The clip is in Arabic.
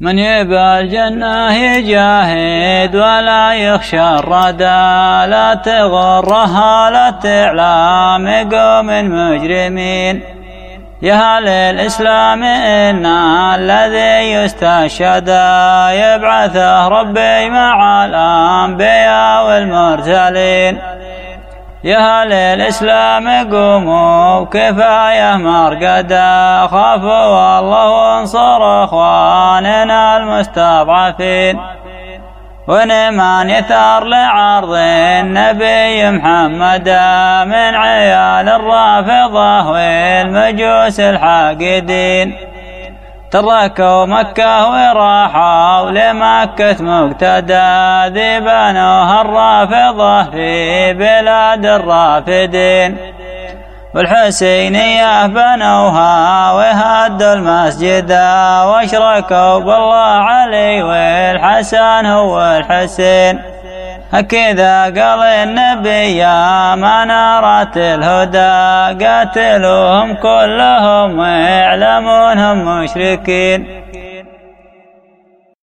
من يبى الجنة يجاهد ولا يخشى الردى لا تغرها لا إعلام قوم مجرمين. يا أهل الإسلام إن الذي يستشهد يبعثه ربي مع الأنبياء والمرسلين. يا أهل الإسلام قوموا كفاية مرقدا خافوا والله وانصر إخواننا المستضعفين. ونمان يثار لعرض النبي محمد من عيال الرافضة والمجوس الحاقدين. تركوا مكة وراحوا لمكة مقتدى ذي بنوها الرافضة في بلاد الرافدين. والحسينية بنوها وهدوا المسجد واشركوا بالله علي والحسن هو الحسين. هكذا قال النبي يا منارة الهدى قاتلوهم كلهم ويعلمونهم مشركين.